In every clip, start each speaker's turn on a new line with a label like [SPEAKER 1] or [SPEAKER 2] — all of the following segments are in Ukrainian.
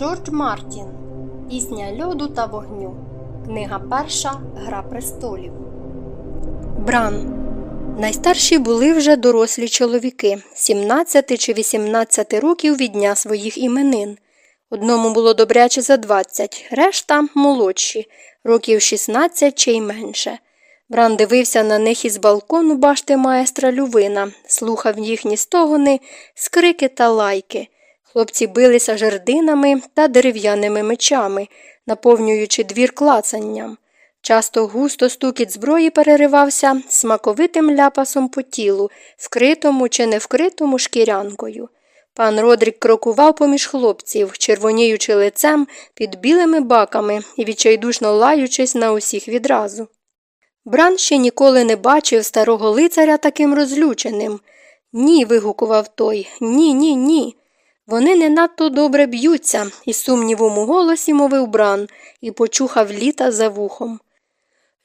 [SPEAKER 1] Джордж Мартін Пісня льоду та вогню. Книга перша Гра престолів. Бран. Найстарші були вже дорослі чоловіки 17 чи 18 років від дня своїх іменин. Одному було добряче за 20, решта молодші, років 16 чи й менше. Бран дивився на них із балкону башти маестра Лювина, слухав їхні стогони, скрики та лайки. Хлопці билися жердинами та дерев'яними мечами, наповнюючи двір клацанням. Часто густо стукіт зброї переривався смаковитим ляпасом по тілу, вкритому чи не вкритому шкірянкою. Пан Родрік крокував поміж хлопців, червоніючи лицем під білими баками і відчайдушно лаючись на усіх відразу. Бран ще ніколи не бачив старого лицаря таким розлюченим. Ні, вигукував той, ні, ні, ні. Вони не надто добре б'ються, із сумнівом у голосі мовив Бран і почухав літа за вухом.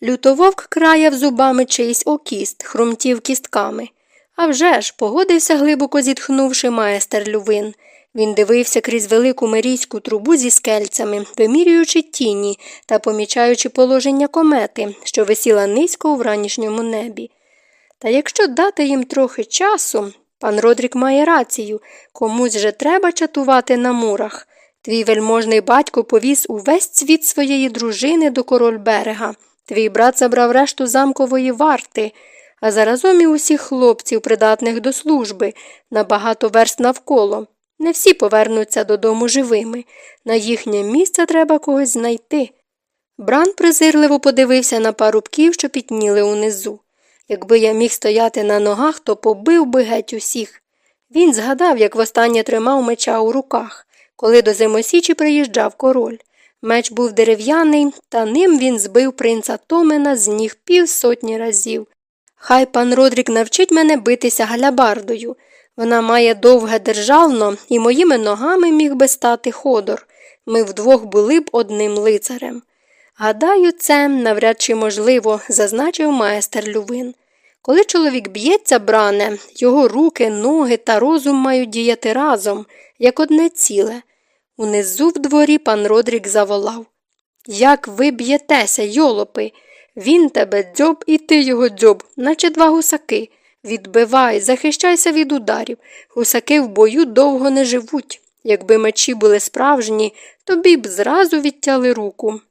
[SPEAKER 1] Лютововк краяв зубами чийсь окіст, хрумтів кістками. А вже ж, погодився, глибоко зітхнувши майстер Лювин. Він дивився крізь велику мирійську трубу зі скельцями, вимірюючи тіні та помічаючи положення комети, що висіла низько у вранішньому небі. Та якщо дати їм трохи часу, пан Родрік має рацію, комусь же треба чатувати на мурах. Твій вельможний батько повіз увесь цвіт своєї дружини до король берега. Твій брат забрав решту замкової варти, а заразом і усіх хлопців, придатних до служби, на багато верст навколо. Не всі повернуться додому живими. На їхнє місце треба когось знайти. Бран презирливо подивився на парубків, що пітніли унизу. Якби я міг стояти на ногах, то побив би геть усіх. Він згадав, як востаннє тримав меча у руках, коли до зимосічі приїжджав король. Меч був дерев'яний, та ним він збив принца Томена з ніг півсотні разів. Хай пан Родрік навчить мене битися галябардою. Вона має довге державно, і моїми ногами міг би стати ходор. Ми вдвох були б одним лицарем. Гадаю, це навряд чи можливо, зазначив майстер Лювин. Коли чоловік б'ється, бране, його руки, ноги та розум мають діяти разом, як одне ціле. Унизу в дворі пан Родрік заволав Як ви б'єтеся, йолопи? Він тебе дзьоб і ти його дзьоб, наче два гусаки. Відбивай, захищайся від ударів. Гусаки в бою довго не живуть. Якби мечі були справжні, тобі б зразу відтяли руку.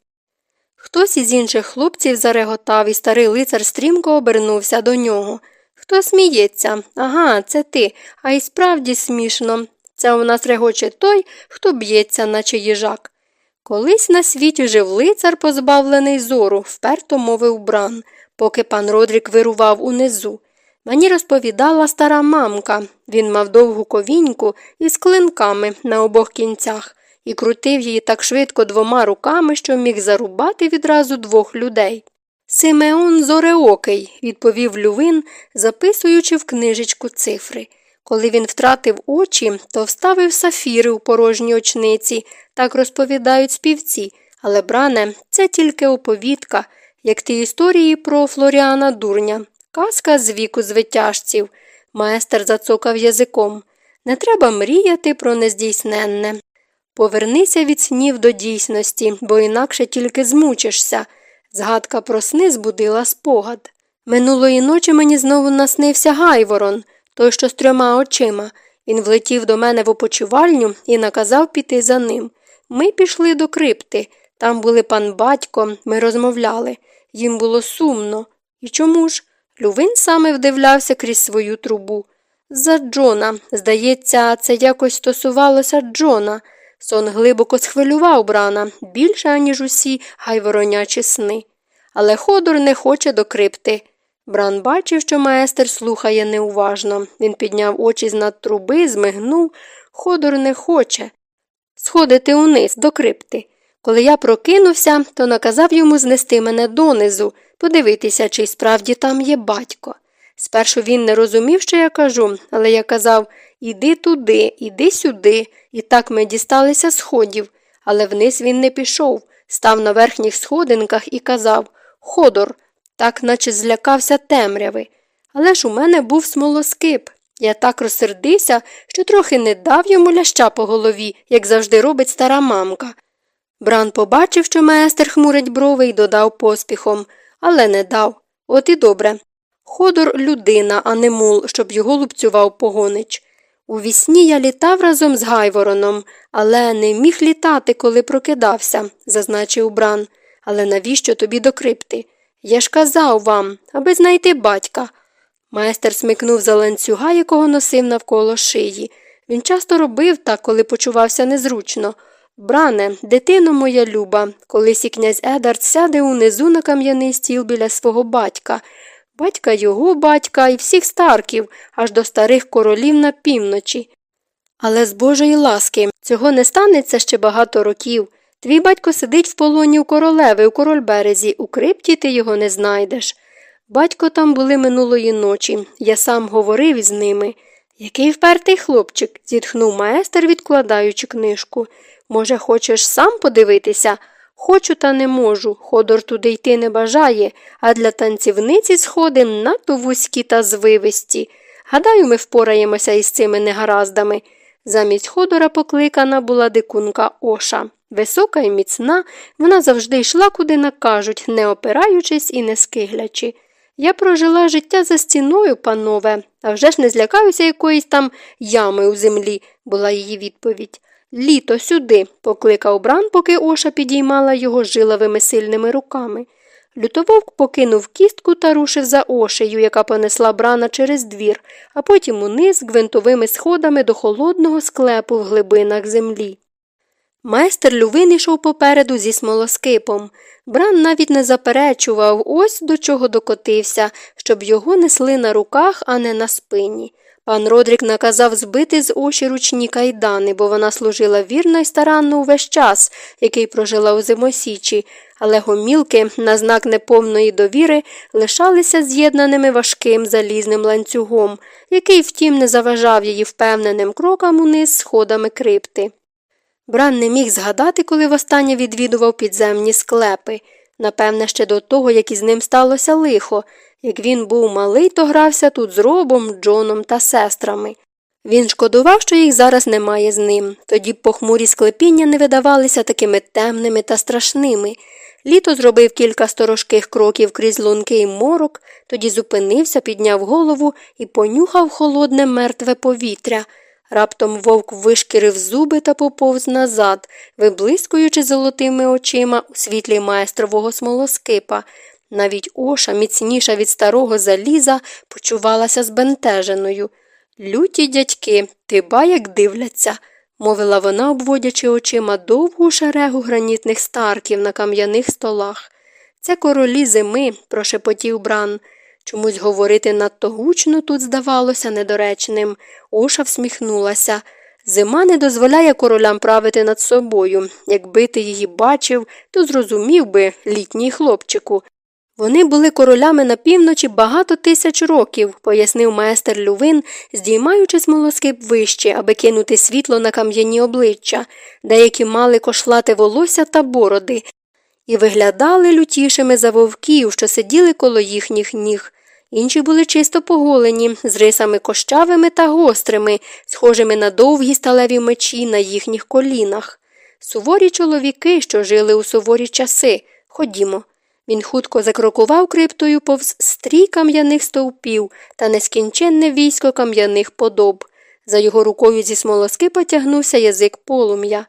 [SPEAKER 1] Хтось із інших хлопців зареготав, і старий лицар стрімко обернувся до нього. Хто сміється? Ага, це ти, а й справді смішно. Це у нас регоче той, хто б'ється, наче їжак. Колись на світі жив лицар, позбавлений зору, вперто мовив бран, поки пан Родрік вирував унизу. Мені розповідала стара мамка. Він мав довгу ковіньку із клинками на обох кінцях і крутив її так швидко двома руками, що міг зарубати відразу двох людей. Симеон Зореокий, відповів Лювин, записуючи в книжечку цифри. Коли він втратив очі, то вставив сафіри у порожні очниці, так розповідають співці, але, бране, це тільки оповідка, як ті історії про Флоріана Дурня, казка з віку звитяжців. Майстер зацокав язиком. Не треба мріяти про нездійсненне. Повернися від снів до дійсності, бо інакше тільки змучишся. Згадка про сни збудила спогад. Минулої ночі мені знову наснився Гайворон, той, що з трьома очима. Він влетів до мене в опочивальню і наказав піти за ним. Ми пішли до крипти. Там були пан батько, ми розмовляли. Їм було сумно. І чому ж? Лювин саме вдивлявся крізь свою трубу. За Джона. Здається, це якось стосувалося Джона. Сон глибоко схвилював брана більше, аніж усі гайворонячі сни. Але Ходор не хоче до крипти. Бран бачив, що майстер слухає неуважно. Він підняв очі з над труби, змигнув. Ходор не хоче. Сходити униз до крипти. Коли я прокинувся, то наказав йому знести мене донизу, подивитися, чи справді там є батько. Спершу він не розумів, що я кажу, але я казав Іди туди, іди сюди, і так ми дісталися сходів, але вниз він не пішов, став на верхніх сходинках і казав Ходор, так наче злякався темряви. Але ж у мене був смолоскип. Я так розсердився, що трохи не дав йому ляща по голові, як завжди робить стара мамка. Бран побачив, що майстер хмурить брови і додав поспіхом, але не дав. От і добре. Ходор людина, а не мул, щоб його лупцював погонич. У вісні я літав разом з Гайвороном, але не міг літати, коли прокидався, зазначив Бран. Але навіщо тобі до крипти? Я ж казав вам, аби знайти батька. Майстер смикнув за ланцюга, якого носив навколо шиї. Він часто робив так, коли почувався незручно. Бране, дитино моя люба, колись і князь Едард сяде унизу на кам'яний стіл біля свого батька, батька його батька і всіх старків, аж до старих королів на півночі. Але з Божої ласки цього не станеться ще багато років. Твій батько сидить в полоні у королеви у корольберезі, у крипті ти його не знайдеш. Батько там були минулої ночі, я сам говорив із ними. Який впертий хлопчик, зітхнув майстер, відкладаючи книжку. Може, хочеш сам подивитися? Хочу, та не можу. Ходор туди йти не бажає, а для танцівниці сходи надто вузькі та звивисті. Гадаю, ми впораємося із цими негараздами. Замість ходора покликана була дикунка Оша. Висока і міцна, вона завжди йшла, куди накажуть, не опираючись і не скиглячи. Я прожила життя за стіною, панове, а вже ж не злякаюся якоїсь там ями у землі, була її відповідь. Літо сюди, покликав Бран, поки Оша підіймала його жиловими сильними руками. Лютововк покинув кістку та рушив за ошею, яка понесла брана через двір, а потім униз гвинтовими сходами до холодного склепу в глибинах землі. Майстер Лювин йшов попереду зі смолоскипом. Бран навіть не заперечував ось до чого докотився, щоб його несли на руках, а не на спині. Пан Родрік наказав збити з очі ручні кайдани, бо вона служила вірно й старанно увесь час, який прожила у зимосічі, але гомілки, на знак неповної довіри, лишалися з'єднаними важким залізним ланцюгом, який, втім, не заважав її впевненим крокам униз сходами крипти. Бран не міг згадати, коли востаннє відвідував підземні склепи. Напевне, ще до того, як із ним сталося лихо. Як він був малий, то грався тут з робом, Джоном та сестрами. Він шкодував, що їх зараз немає з ним, тоді похмурі склепіння не видавалися такими темними та страшними. Літо зробив кілька сторожких кроків крізь лункий морок, тоді зупинився, підняв голову і понюхав холодне мертве повітря. Раптом вовк вишкірив зуби та поповз назад, виблискуючи золотими очима у світлі майстрового смолоскипа. Навіть оша, міцніша від старого заліза, почувалася збентеженою. Люті дядьки, ти ба як дивляться, мовила вона, обводячи очима довгу шерегу гранітних старків на кам'яних столах. Це королі зими, прошепотів Бран. Чомусь говорити надто гучно тут здавалося недоречним. Оша всміхнулася. Зима не дозволяє королям правити над собою. Якби ти її бачив, то зрозумів би, літній хлопчику. Вони були королями на півночі багато тисяч років, пояснив майстер Лювин, здіймаючи смолоскип вище, аби кинути світло на кам'яні обличчя, деякі мали кошлати волосся та бороди, і виглядали лютішими за вовків, що сиділи коло їхніх ніг. Інші були чисто поголені, з рисами кощавими та гострими, схожими на довгі сталеві мечі на їхніх колінах. Суворі чоловіки, що жили у суворі часи. Ходімо. Він хутко закрокував криптою повз стрій кам'яних стовпів та нескінченне військо кам'яних подоб. За його рукою зі смолоски потягнувся язик полум'я.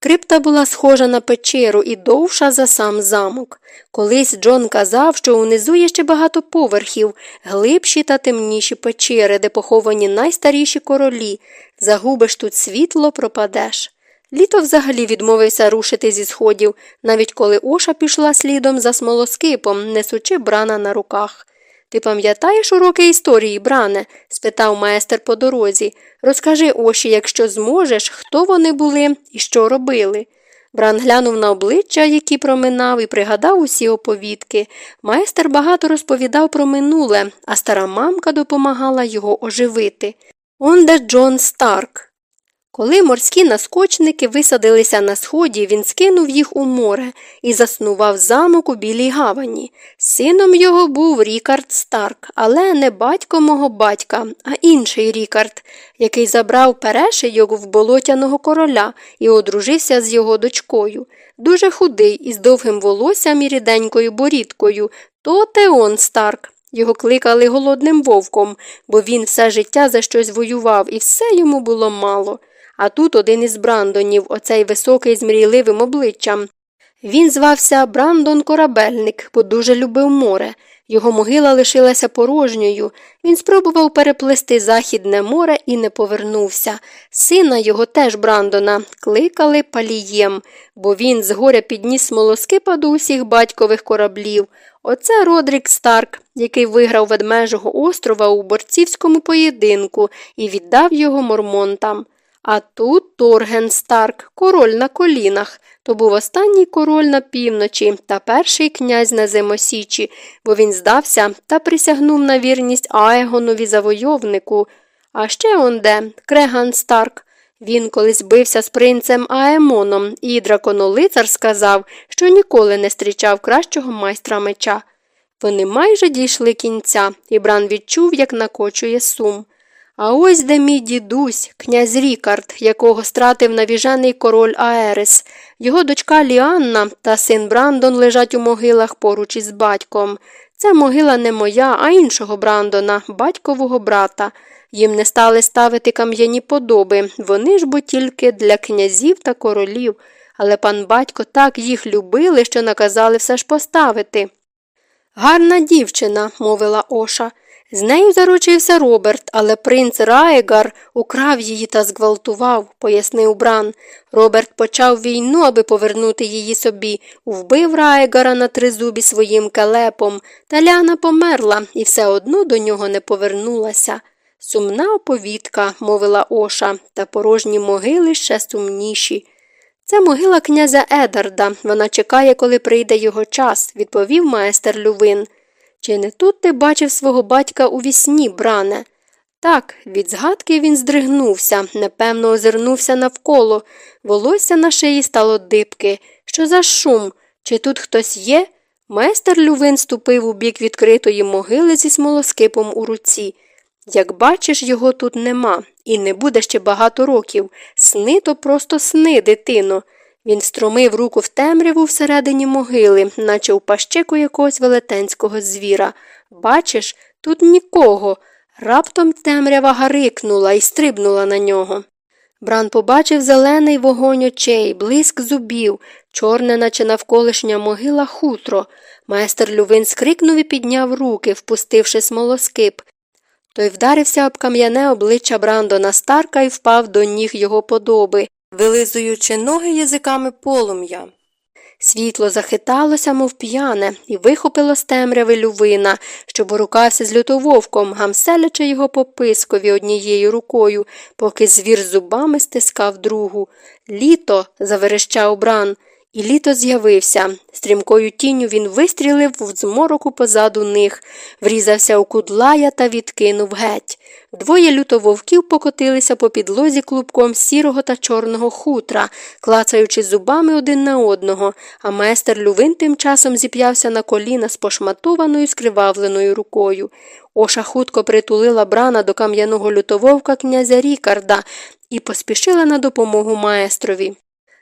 [SPEAKER 1] Крипта була схожа на печеру і довша за сам замок. Колись Джон казав, що унизу є ще багато поверхів, глибші та темніші печери, де поховані найстаріші королі. Загубиш тут світло, пропадеш. Літо взагалі відмовився рушити зі сходів, навіть коли Оша пішла слідом за смолоскипом, несучи брана на руках. Ти пам'ятаєш уроки історії, бране? спитав майстер по дорозі. Розкажи Оші, якщо зможеш, хто вони були і що робили. Бран глянув на обличчя, які проминав, і пригадав усі оповідки. Майстер багато розповідав про минуле, а стара мамка допомагала його оживити. Он де Джон Старк. Коли морські наскочники висадилися на сході, він скинув їх у море і заснував замок у білій гавані. Сином його був Рікард Старк, але не батько мого батька, а інший Рікард, який забрав перешийок в болотяного короля і одружився з його дочкою. Дуже худий, із довгим волоссям і ріденькою борідкою, то Теон Старк. Його кликали голодним вовком, бо він все життя за щось воював, і все йому було мало. А тут один із Брандонів, оцей високий з мрійливим обличчям. Він звався Брандон Корабельник, бо дуже любив море. Його могила лишилася порожньою. Він спробував переплисти Західне море і не повернувся. Сина його теж Брандона кликали палієм, бо він згоря підніс смолоскипа до усіх батькових кораблів. Оце Родрік Старк, який виграв ведмежого острова у борцівському поєдинку і віддав його мормонтам. А тут Торген Старк, король на колінах. То був останній король на півночі та перший князь на зимосічі, бо він здався та присягнув на вірність Аегонові завойовнику. А ще он де Креган Старк. Він колись бився з принцем Аемоном, і драконолицар сказав, що ніколи не зустрічав кращого майстра меча. Вони майже дійшли кінця, і Бран відчув, як накочує сум. А ось де мій дідусь, князь Рікард, якого стратив навіжений король Аерес, його дочка Ліанна та син Брандон лежать у могилах поруч із батьком. Це могила не моя, а іншого Брандона, батькового брата. Їм не стали ставити кам'яні подоби, вони ж бо тільки для князів та королів, але пан батько так їх любили, що наказали все ж поставити. Гарна дівчина, мовила Оша. З нею заручився Роберт, але принц Раегар украв її та зґвалтував, пояснив Бран. Роберт почав війну, аби повернути її собі, вбив Раегара на тризубі своїм калепом, та Ляна померла і все одно до нього не повернулася. Сумна оповідка, мовила Оша, та порожні могили ще сумніші. Це могила князя Едарда. Вона чекає, коли прийде його час, відповів майстер Лювин. Чи не тут ти бачив свого батька у вісні, бране? Так, від згадки він здригнувся, непевно озирнувся навколо. Волосся на шиї стало дибки. Що за шум? Чи тут хтось є? Майстер Лювин ступив у бік відкритої могили зі смолоскипом у руці. Як бачиш, його тут нема, і не буде ще багато років. Сни то просто сни, дитино. Він стромив руку в темряву всередині могили, наче у пащеку якогось велетенського звіра. Бачиш, тут нікого. Раптом темрява гарикнула і стрибнула на нього. Бран побачив зелений вогонь очей, блиск зубів, чорне, наче навколишня могила хутро. Майстер Лювин скрикнув і підняв руки, впустивши смолоскип. Той вдарився об кам'яне обличчя Брандона Старка і впав до ніг його подоби, вилизуючи ноги язиками полум'я. Світло захиталося, мов п'яне, і вихопило з темряви лювина, що борукався з лютововком, гамселячи його по пискові однією рукою, поки звір зубами стискав другу. Літо. заверещав бран. І літо з'явився. Стрімкою тінню він вистрілив в змороку позаду них, врізався у кудлая та відкинув геть. Двоє лютововків покотилися по підлозі клубком сірого та чорного хутра, клацаючи зубами один на одного, а майстер Лювин тим часом зіп'явся на коліна з пошматованою скривавленою рукою. Оша хутко притулила брана до кам'яного лютововка князя Рікарда і поспішила на допомогу маестрові.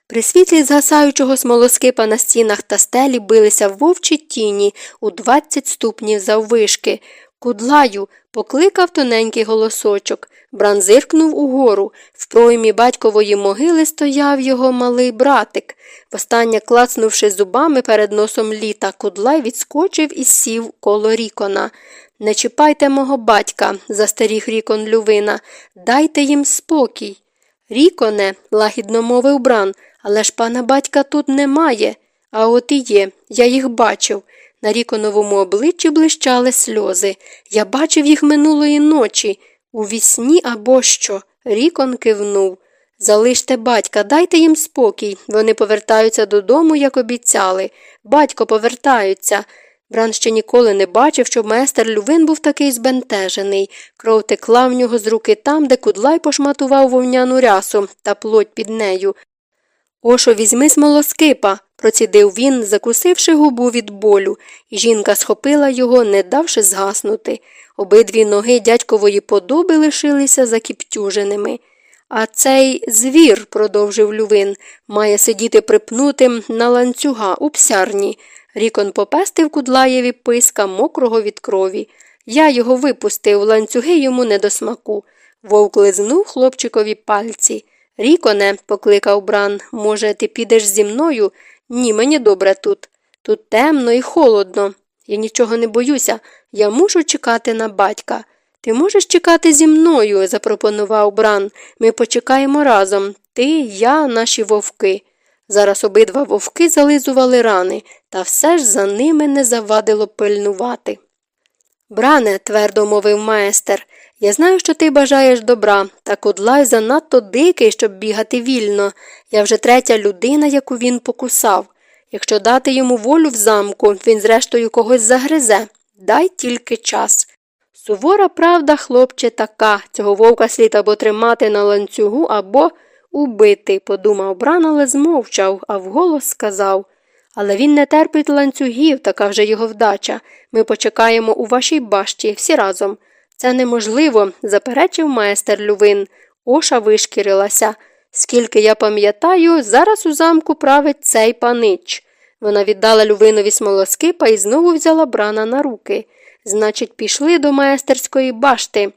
[SPEAKER 1] При світлі згасаючого смолоскипа на стінах та стелі билися вовчі тіні у двадцять ступнів заввишки. Кудлаю покликав тоненький голосочок. Бран зиркнув угору. В проймі батькової могили стояв його малий братик. Востаннє клацнувши зубами перед носом літа, кудлай відскочив і сів коло рікона. Не чіпайте мого батька, застеріг рікон Лювина, дайте їм спокій. Ріконе, лагідно мовив Бран, але ж пана батька тут немає. А от і є, я їх бачив. На ріконовому обличчі блищали сльози. Я бачив їх минулої ночі. У вісні або що. Рікон кивнув. Залиште батька, дайте їм спокій. Вони повертаються додому, як обіцяли. Батько повертаються. Бран ще ніколи не бачив, щоб майстер Лювин був такий збентежений. Кров текла в нього з руки там, де кудлай пошматував вовняну рясу та плоть під нею. Ошо, візьми смолоскипа, процідив він, закусивши губу від болю, жінка схопила його, не давши згаснути. Обидві ноги дядькової подоби лишилися закіптюженими. А цей звір, продовжив Лювин, має сидіти припнутим на ланцюга у псярні. Рікон попестив кудлаєві писка мокрого від крові. Я його випустив, ланцюги йому не до смаку. Вовк лизнув хлопчикові пальці. Ріконе, покликав Бран, може, ти підеш зі мною? Ні, мені добре тут. Тут темно і холодно. Я нічого не боюся, я мушу чекати на батька. Ти можеш чекати зі мною, запропонував Бран. Ми почекаємо разом. Ти, я, наші вовки. Зараз обидва вовки зализували рани, та все ж за ними не завадило пильнувати. Бране, твердо мовив майстер, я знаю, що ти бажаєш добра, та кудлай занадто дикий, щоб бігати вільно. Я вже третя людина, яку він покусав. Якщо дати йому волю в замку, він зрештою когось загризе. Дай тільки час. Сувора правда, хлопче, така. Цього вовка слід або тримати на ланцюгу, або убити, подумав Бран, але змовчав, а вголос сказав. Але він не терпить ланцюгів, така вже його вдача. Ми почекаємо у вашій башті всі разом. Це неможливо, заперечив майстер Лювин. Оша вишкірилася. Скільки я пам'ятаю, зараз у замку править цей панич. Вона віддала Лювинові смолоскипа і знову взяла брана на руки. Значить, пішли до майстерської башти.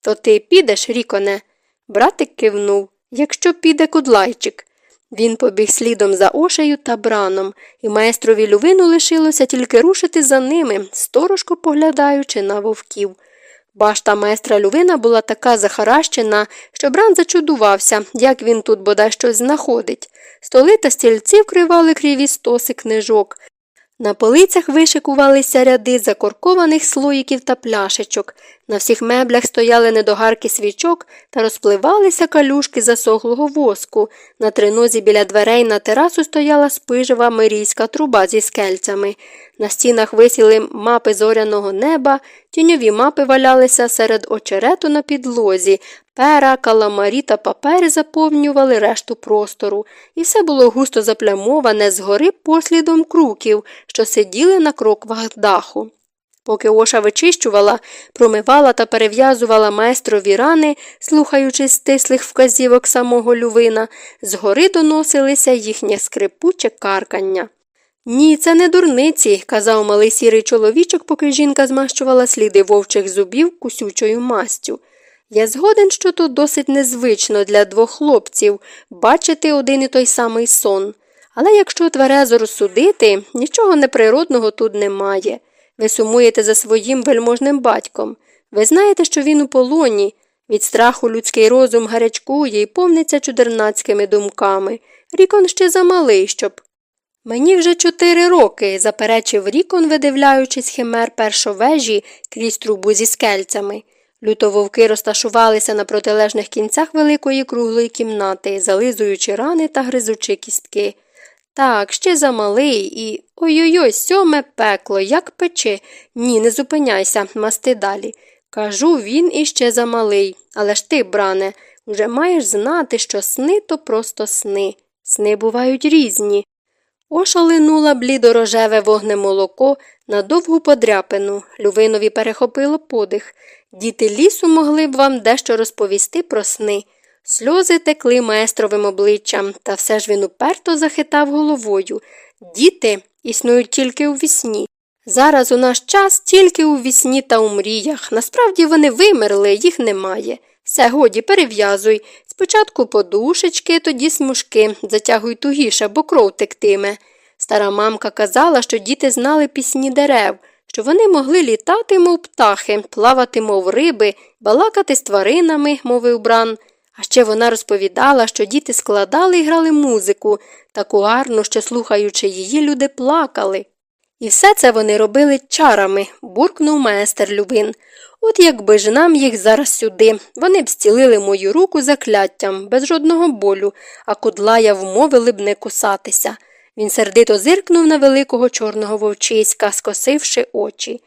[SPEAKER 1] То ти підеш, Ріконе? Братик кивнув. Якщо піде кудлайчик. Він побіг слідом за ошею та браном, і майстрові Лювину лишилося тільки рушити за ними, сторожко поглядаючи на вовків. Башта майстра Лювина була така захаращена, що Бран зачудувався, як він тут бодай щось знаходить. Столи та стільці вкривали криві стоси книжок. На полицях вишикувалися ряди закоркованих слоїків та пляшечок. На всіх меблях стояли недогарки свічок та розпливалися калюшки засохлого воску. На тринозі біля дверей на терасу стояла спижева мирійська труба зі скельцями. На стінах висіли мапи зоряного неба, тіньові мапи валялися серед очерету на підлозі, пера, каламарі та папери заповнювали решту простору, і все було густо заплямоване згори послідом круків, що сиділи на кроквах даху. Поки Оша вичищувала, промивала та перев'язувала майстрові рани, слухаючи стислих вказівок самого Лювина, згори доносилися їхнє скрипуче каркання. Ні, це не дурниці, казав малий сірий чоловічок, поки жінка змащувала сліди вовчих зубів кусючою мастю. Я згоден, що то досить незвично для двох хлопців бачити один і той самий сон. Але якщо тверезо розсудити, нічого неприродного тут немає. Ви сумуєте за своїм вельможним батьком. Ви знаєте, що він у полоні. Від страху людський розум гарячкує і повниться чудернацькими думками. Рікон ще замалий, щоб. Мені вже чотири роки, заперечив Рікон, видивляючись химер першовежі крізь трубу зі скельцями. Лютововки розташувалися на протилежних кінцях великої круглої кімнати, зализуючи рани та гризучи кістки. Так, ще замалий і. Ой-ой-ой, сьоме пекло, як пече. Ні, не зупиняйся, масти далі. Кажу, він іще замалий. Але ж ти, бране, вже маєш знати, що сни то просто сни. Сни бувають різні. Ошалинула блідорожеве вогнемолоко на довгу подряпину. Лювинові перехопило подих. Діти лісу могли б вам дещо розповісти про сни. Сльози текли майстровим обличчям, та все ж він уперто захитав головою. Діти існують тільки у вісні. Зараз у наш час тільки у вісні та у мріях. Насправді вони вимерли, їх немає. Все, годі, перев'язуй. Спочатку подушечки, тоді смужки, затягуй тугіше, бо кров тектиме. Стара мамка казала, що діти знали пісні дерев, що вони могли літати, мов птахи, плавати, мов риби, балакати з тваринами, мовив бран. А ще вона розповідала, що діти складали і грали музику, таку гарну, що, слухаючи її, люди плакали. І все це вони робили чарами, буркнув майстер Любин. От якби ж нам їх зараз сюди, вони б зцілили мою руку закляттям, без жодного болю, а кудлая вмовили б не кусатися. Він сердито зиркнув на великого чорного вовчиська, скосивши очі.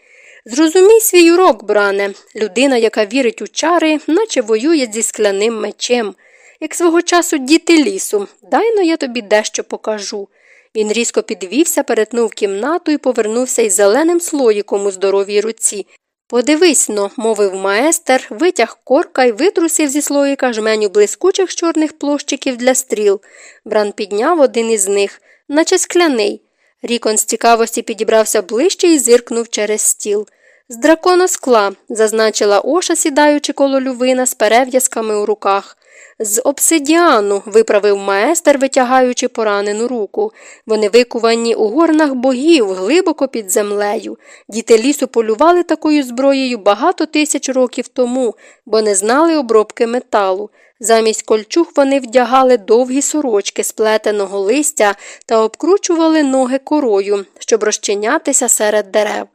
[SPEAKER 1] Зрозумій свій урок, бране, людина, яка вірить у чари, наче воює зі скляним мечем. Як свого часу діти лісу, дай но я тобі дещо покажу. Він різко підвівся, перетнув кімнату і повернувся із зеленим слоїком у здоровій руці. Подивись но, мовив маестер, витяг корка і витрусив зі слоїка жменю блискучих чорних площиків для стріл. Бран підняв один із них, наче скляний. Рікон з цікавості підібрався ближче і зиркнув через стіл. З дракона скла, зазначила Оша, сідаючи коло лювина з перев'язками у руках. З обсидіану, виправив маестер, витягаючи поранену руку. Вони викувані у горнах богів глибоко під землею. Діти лісу полювали такою зброєю багато тисяч років тому, бо не знали обробки металу. Замість кольчуг вони вдягали довгі сорочки сплетеного листя та обкручували ноги корою, щоб розчинятися серед дерев,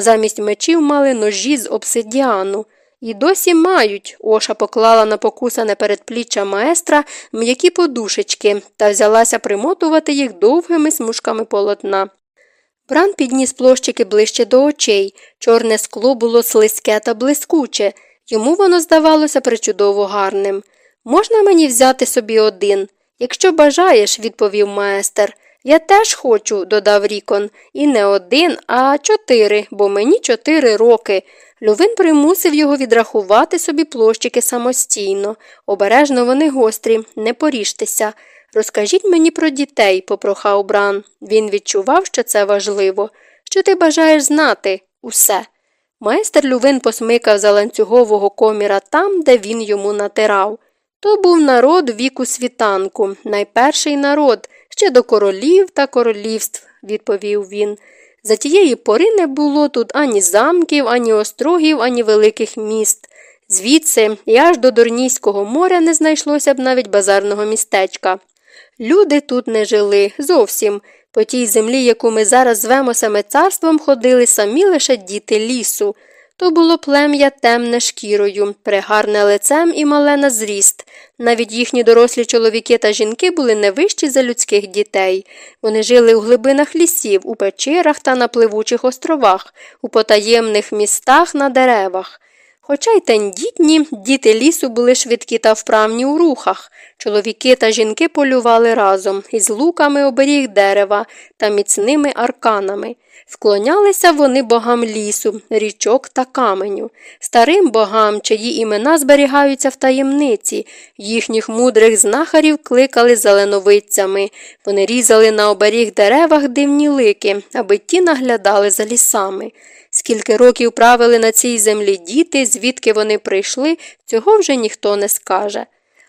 [SPEAKER 1] замість мечів мали ножі з обсидіану. І досі мають. Оша поклала на покусане передпліччя маестра м'які подушечки та взялася примотувати їх довгими смужками полотна. Бран підніс площики ближче до очей. Чорне скло було слизьке та блискуче, йому воно здавалося причудово гарним. Можна мені взяти собі один? Якщо бажаєш, відповів маестер. Я теж хочу, додав Рікон, і не один, а чотири, бо мені чотири роки. Лювин примусив його відрахувати собі площики самостійно. Обережно вони гострі, не поріжтеся. Розкажіть мені про дітей, попрохав Бран. Він відчував, що це важливо. Що ти бажаєш знати? Усе. Майстер Лювин посмикав за ланцюгового коміра там, де він йому натирав. То був народ віку світанку, найперший народ, ще до королів та королівств, відповів він. За тієї пори не було тут ані замків, ані острогів, ані великих міст. Звідси і аж до Дорнійського моря не знайшлося б навіть базарного містечка. Люди тут не жили зовсім. По тій землі, яку ми зараз звемо саме царством, ходили самі лише діти лісу. То було плем'я темне шкірою, пригарне лицем і мале на зріст. Навіть їхні дорослі чоловіки та жінки були не вищі за людських дітей. Вони жили у глибинах лісів, у печерах та на пливучих островах, у потаємних містах на деревах. Хоча й тендітні, діти лісу були швидкі та вправні у рухах. Чоловіки та жінки полювали разом із луками оберіг дерева та міцними арканами. Вклонялися вони богам лісу, річок та каменю, старим богам, чиї імена зберігаються в таємниці, їхніх мудрих знахарів кликали зеленовицями. Вони різали на оберіг деревах дивні лики, аби ті наглядали за лісами. Скільки років правили на цій землі діти, звідки вони прийшли, цього вже ніхто не скаже.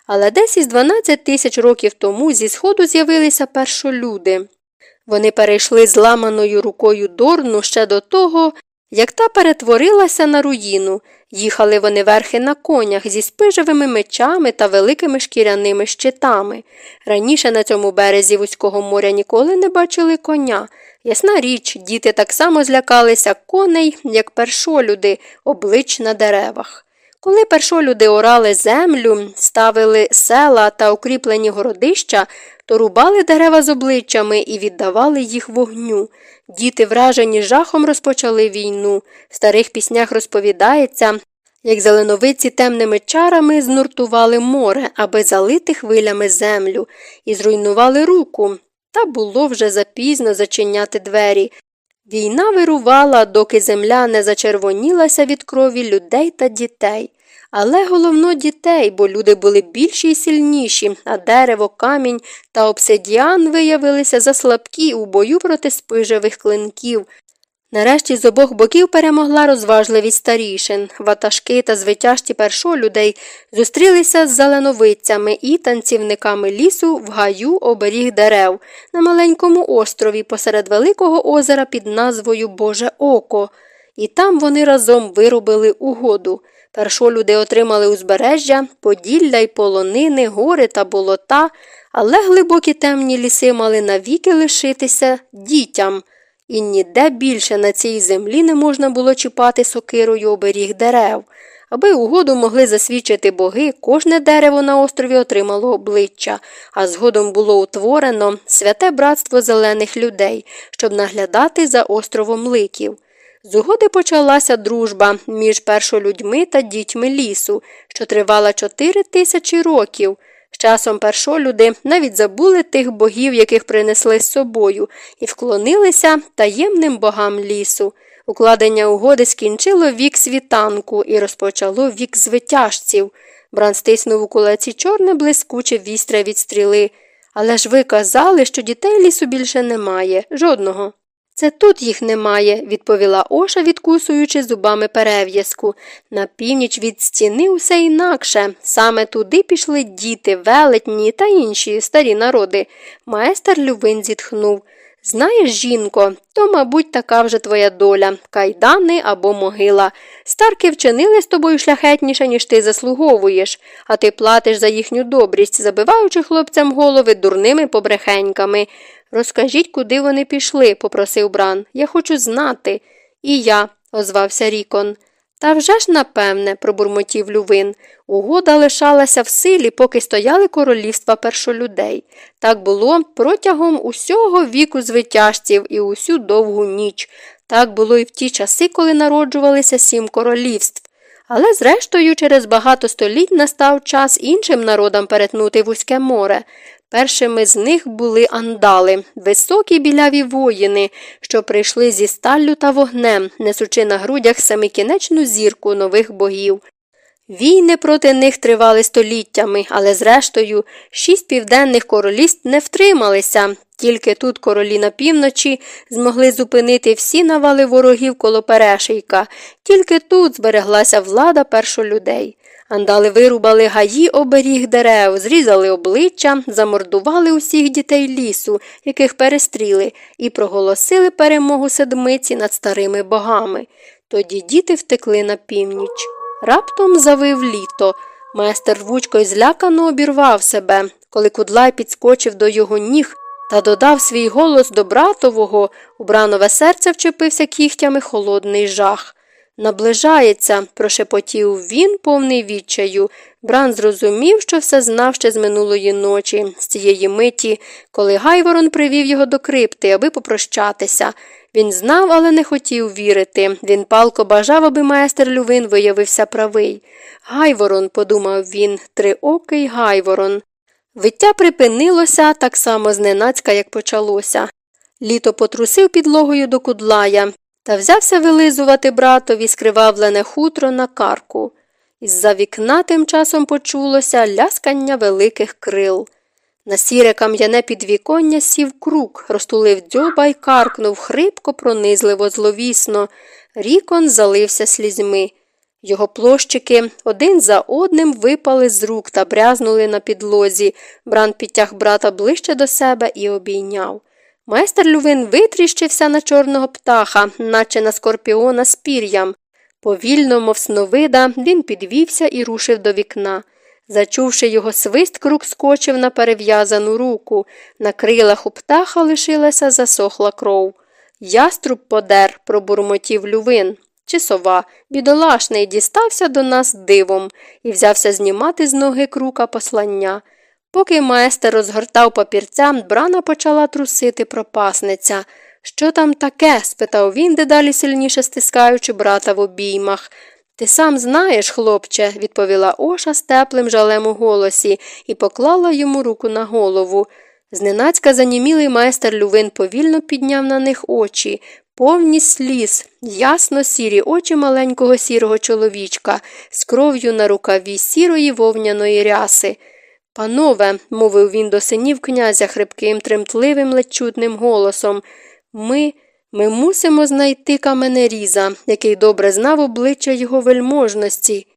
[SPEAKER 1] Але десь із 12 тисяч років тому зі сходу з'явилися першолюди. Вони перейшли зламаною рукою Дорну ще до того, як та перетворилася на руїну. Їхали вони верхи на конях зі спижевими мечами та великими шкіряними щитами. Раніше на цьому березі вузького моря ніколи не бачили коня. Ясна річ, діти так само злякалися коней, як першолюди, облич на деревах. Коли першолюди орали землю, ставили села та укріплені городища, то рубали дерева з обличчями і віддавали їх вогню. Діти, вражені жахом, розпочали війну. В старих піснях розповідається, як зеленовиці темними чарами знуртували море, аби залити хвилями землю, і зруйнували руку. Та було вже запізно зачиняти двері. Війна вирувала, доки земля не зачервонілася від крові людей та дітей. Але головно дітей, бо люди були більші і сильніші, а дерево, камінь та обсидіан виявилися заслабкі у бою проти спижевих клинків. Нарешті з обох боків перемогла розважливість старішин. Ватажки та звитяжті першолюдей зустрілися з зеленовицями і танцівниками лісу в гаю оберіг дерев на маленькому острові посеред великого озера під назвою Боже Око, і там вони разом виробили угоду. Першолюди отримали узбережжя, поділля й полонини, гори та болота, але глибокі темні ліси мали навіки лишитися дітям, і ніде більше на цій землі не можна було чіпати сокирою оберіг дерев. Аби угоду могли засвідчити боги, кожне дерево на острові отримало обличчя, а згодом було утворено святе братство зелених людей, щоб наглядати за островом ликів. З угоди почалася дружба між першолюдьми та дітьми лісу, що тривала чотири тисячі років. З часом першолюди навіть забули тих богів, яких принесли з собою, і вклонилися таємним богам лісу. Укладення угоди скінчило вік світанку і розпочало вік звитяжців. Бран стиснув у кулаці чорне блискуче вістря від стріли. Але ж ви казали, що дітей лісу більше немає, жодного. Це тут їх немає, відповіла Оша, відкусуючи зубами перев'язку. На північ від стіни усе інакше. Саме туди пішли діти, велетні та інші старі народи. Майстер Лювин зітхнув. Знаєш, жінко, то, мабуть, така вже твоя доля кайдани або могила. Старки вчинили з тобою шляхетніше, ніж ти заслуговуєш, а ти платиш за їхню добрість, забиваючи хлопцям голови дурними побрехеньками. Розкажіть, куди вони пішли, попросив Бран. Я хочу знати. І я, озвався Рікон. Та вже ж, напевне, пробурмотів Лювин. Угода лишалася в силі, поки стояли королівства першолюдей. Так було протягом усього віку звитяжців і усю довгу ніч. Так було і в ті часи, коли народжувалися сім королівств. Але, зрештою, через багато століть настав час іншим народам перетнути вузьке море. Першими з них були андали, високі біляві воїни, що прийшли зі сталлю та вогнем, несучи на грудях самикінечну зірку нових богів. Війни проти них тривали століттями, але, зрештою, шість південних королівств не втрималися, тільки тут королі на півночі змогли зупинити всі навали ворогів коло перешийка, тільки тут збереглася влада першолюдей. Андали вирубали гаї оберіг дерев, зрізали обличчя, замордували усіх дітей лісу, яких перестріли, і проголосили перемогу седмиці над старими богами. Тоді діти втекли на північ. Раптом завив літо. Майстер рвучко й злякано обірвав себе, коли кудлай підскочив до його ніг та додав свій голос до братового, у бранове серце вчепився кігтями холодний жах. Наближається, прошепотів він, повний відчаю. Бран зрозумів, що все знав ще з минулої ночі, з цієї миті, коли Гайворон привів його до крипти, аби попрощатися. Він знав, але не хотів вірити. Він палко бажав, аби майстер Лювин виявився правий. Гайворон, подумав він, триокий Гайворон. Виття припинилося так само зненацька, як почалося. Літо потрусив підлогою до кудлая та взявся вилизувати братові скривавлене хутро на карку. Із-за вікна тим часом почулося ляскання великих крил. На сіре кам'яне підвіконня сів крук, розтулив дзьоба й каркнув хрипко, пронизливо, зловісно. Рікон залився слізьми. Його площики один за одним випали з рук та брязнули на підлозі. Бран підтяг брата ближче до себе і обійняв. Майстер Лювин витріщився на чорного птаха, наче на скорпіона з пір'ям. Повільно, мов сновида, він підвівся і рушив до вікна. Зачувши його свист, крук скочив на перев'язану руку. На крилах у птаха лишилася засохла кров. Яструб подер, пробурмотів лювин. Чи сова, бідолашний, дістався до нас дивом і взявся знімати з ноги крука послання. Поки майстер розгортав папірця, брана почала трусити пропасниця. Що там таке? спитав він, дедалі сильніше стискаючи брата в обіймах. Ти сам знаєш, хлопче, відповіла Оша з теплим жалем у голосі і поклала йому руку на голову. Зненацька занімілий майстер Лювин повільно підняв на них очі, повні сліз, ясно сірі очі маленького сірого чоловічка, з кров'ю на рукаві сірої вовняної ряси. Панове, мовив він до синів князя хрипким, тремтливим, ледь голосом, ми. Ми мусимо знайти каменеріза, який добре знав обличчя його вельможності.